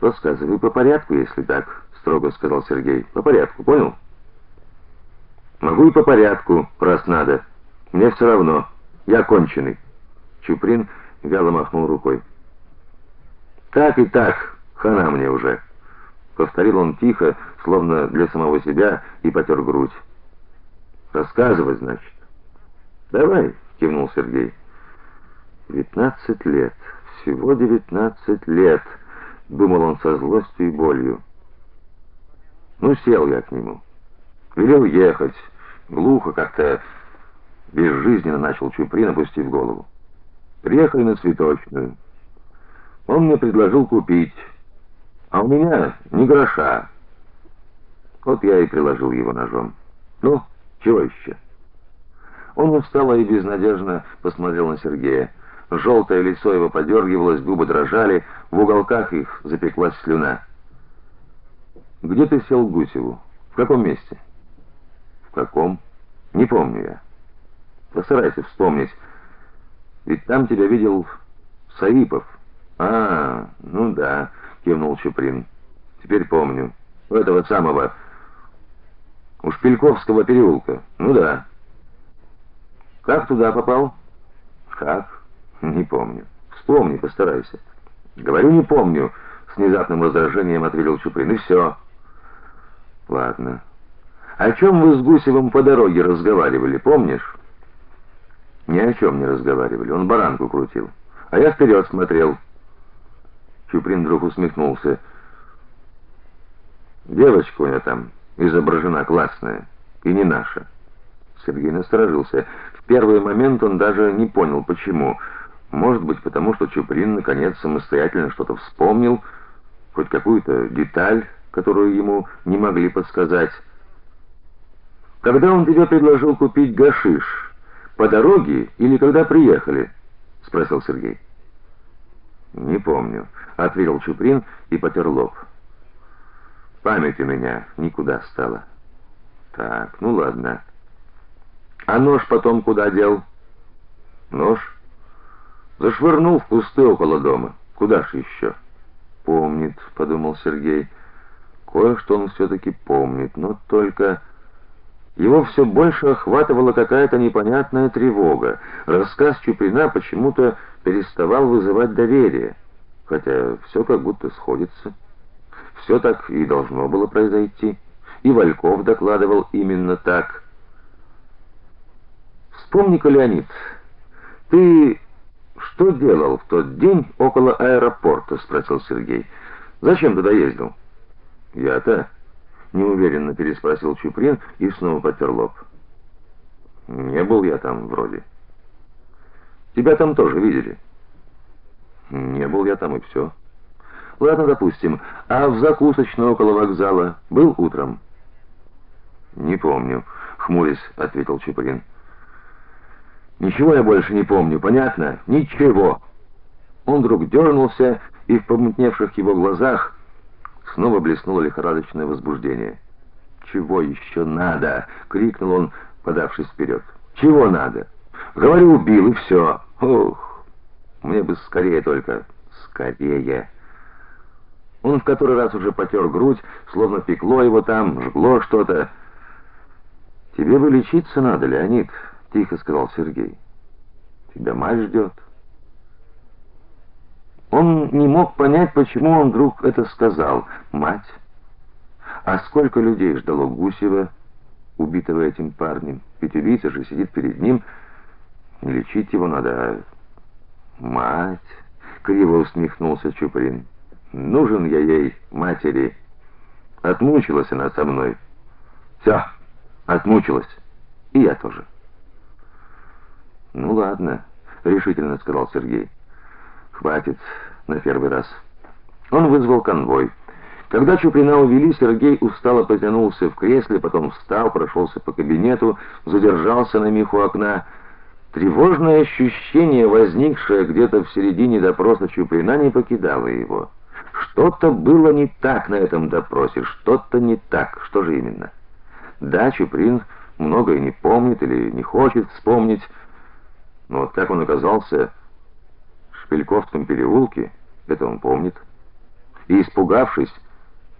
Рассказывай по порядку, если так, строго сказал Сергей. По порядку, понял? Могу и по порядку, раз надо. Мне все равно. Я конченый. Чуприн вяло махнул рукой. Так и так, хана мне уже, повторил он тихо, словно для самого себя, и потер грудь. Рассказывай, значит. Давай, кивнул Сергей. Девятнадцать лет. Всего девятнадцать лет, думал он со злостью и болью. Ну сел я к нему. Велел ехать. Глухо как-то безжизненно начал Чуприн, опустив голову. Приехали на цветочную. Он мне предложил купить, а у меня ни гроша. Вот я и приложил его ножом. Ну, чего еще? Он устало и безнадежно посмотрел на Сергея. Желтое лицо его подергивалось, губы дрожали, в уголках их запеклась слюна. Где ты сел Гусеву? В каком месте? В каком? Не помню я. Постарайся вспомнить. Ведь там тебя видел Саипов. А, ну да, кивнул Чуприн. Теперь помню. У этого самого у Шпильковского переулка. Ну да. Как туда попал? Как? Не помню. Вспомни, постарайся. Говорю, не помню, с внезапным раздражением ответил Чуприн. И все. Ладно. О чем вы с Гусевым по дороге разговаривали, помнишь? Ни о чем не разговаривали. Он баранку крутил, а я вперед смотрел. Чуприн вдруг усмехнулся. Девочка у меня там изображена классная, и не наша. Сергей насторожился. В первый момент он даже не понял почему. Может быть, потому что Чуприн наконец самостоятельно что-то вспомнил, хоть какую-то деталь, которую ему не могли подсказать. Когда он тебе предложил купить гашиш, по дороге или когда приехали? спросил Сергей. Не помню, ответил Чуприн и потер лоб. Память у меня никуда стала. Так, ну ладно. А нож потом куда дел? Нож зашвырнул в кусты около дома. Куда ж еще?» Помнит, подумал Сергей. Кое-что он все таки помнит, но только его все больше охватывала какая-то непонятная тревога. Рассказ Чуприна почему-то переставал вызывать доверие, хотя все как будто сходится. Все так и должно было произойти, и Вальков докладывал именно так. Вспомни-ка, Леонид, ты что делал в тот день около аэропорта, спросил Сергей. Зачем туда ездил? Я-то неуверенно переспросил Чуприн и снова потер лоб. Не был я там вроде. Тебя там тоже видели? Не был я там и все. Ладно, допустим. А в закусочной около вокзала был утром? Не помню, хмурясь, ответил Чуприн. Ничего я больше не помню, понятно? Ничего. Он вдруг дернулся, и в помутневших его глазах снова блеснуло лихорадочное возбуждение. "Чего еще надо?" крикнул он, подавшись вперед. "Чего надо? Говорю, убил и все. Ух. Мне бы скорее только, скорее". Он в который раз уже потер грудь, словно пекло его там, жгло что-то. Тебе бы лечиться надо, Леонид тихо сказал Сергей. Тебя мать ждет». Он не мог понять, почему он вдруг это сказал. Мать. А сколько людей ждало Гусева, убитого этим парнем? Ведь убийца же сидит перед ним. Лечить его надо, а мать. Криво усмехнулся Чуприн. Нужен я ей, матери. Отмучилась она со мной. Все, отмучилась. И я тоже. Ну ладно, решительно сказал Сергей. Хватит на первый раз. Он вызвал конвой. Когда Чуприна увели, Сергей устало потянулся в кресле, потом встал, прошелся по кабинету, задержался на миг у окна. Тревожное ощущение, возникшее где-то в середине допроса Чуприна, не покидало его. Что-то было не так на этом допросе, что-то не так. Что же именно? Да, Чуприн многое не помнит или не хочет вспомнить. Но вот как он оказался в Шпильковском переулке, это он помнит. и, испугавшись,